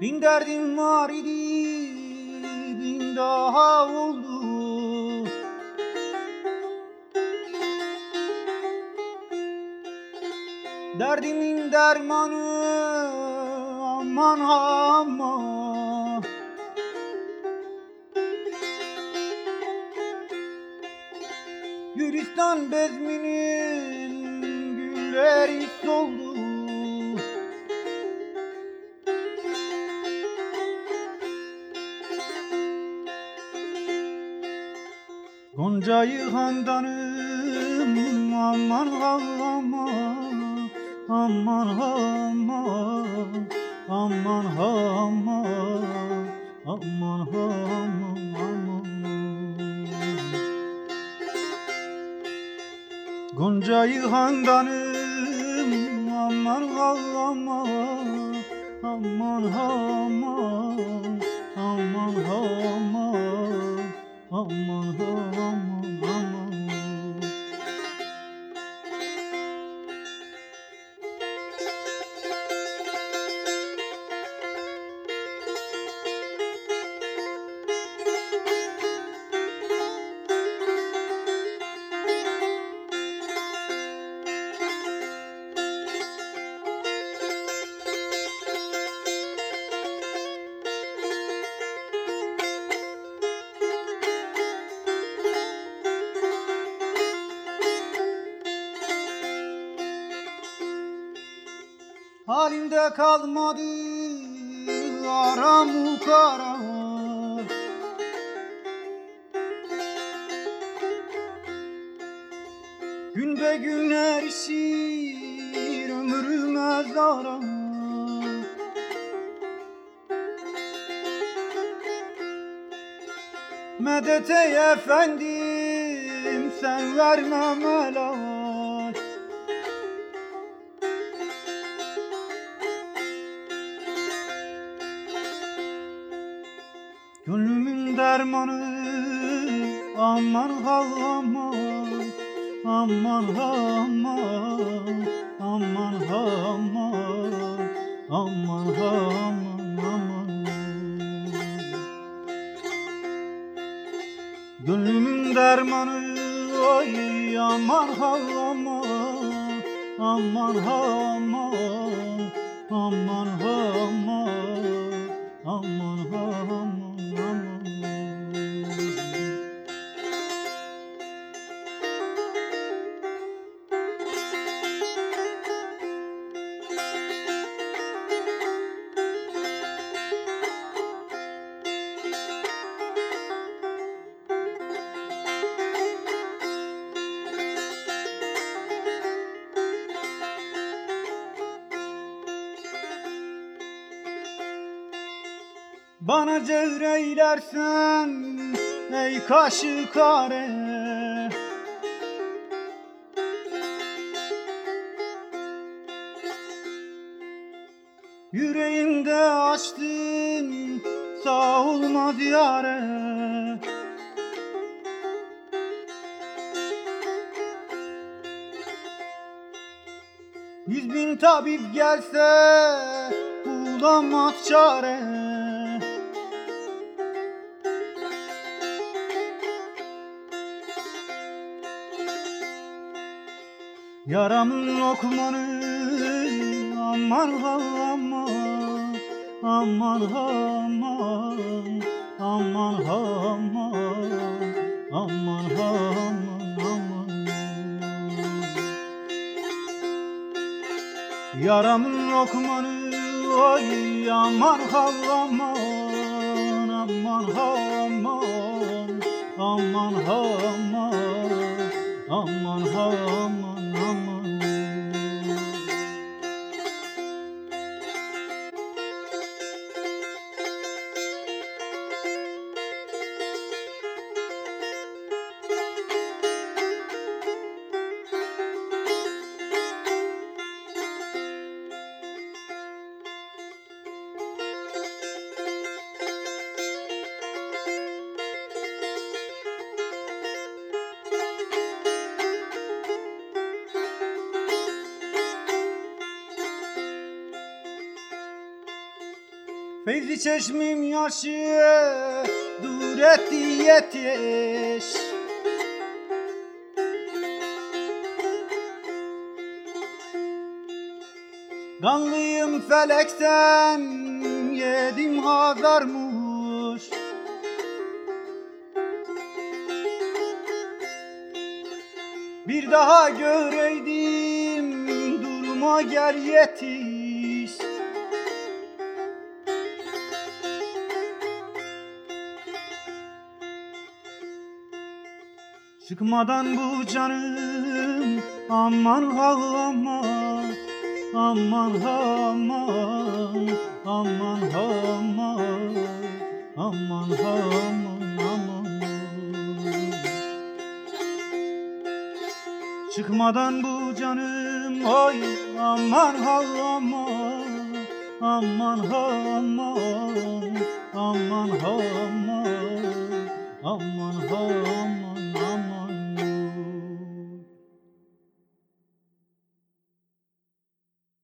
Bin derdim var idi bin daha oldu. Derdimin dermanı aman aman. Gülistan bezminin Goncayı handanım aman hallama Aman hallama Aman hallama Aman hallama aman. Goncayı handanım aman hallama Aman hallama. Halimde kalmadı aram kara. Gün be gün erişir ömrüme zara Medet ey efendim sen verme melek Gönlümün dermanı aman ha aman Aman ha aman Aman ha aman Aman ha aman. Aman Gönlümün dermanı ay aman ha aman Aman ha aman Aman ha aman Aman ha aman. mama. Bana cevreylersen ey kaşı kare. Yüreğimde açtın sağ olmaz yare. Yüz bin tabip gelse bulamaz çare Yaramın lokmanı aman ha aman Aman aman aman aman Aman aman. Aman Yaramın lokmanı oy aman aman Aman aman aman aman aman aman aman Feyzi çeşmim yaşı dur etti yetiş. Kanlıyım felekten yedim hazarmış Bir daha göreydim duruma gel yetiş Çıkmadan bu canım aman ha aman aman ha aman aman ha aman aman ha aman. Aman Çıkmadan bu canım oy aman ha aman aman ha aman aman ha aman aman ha aman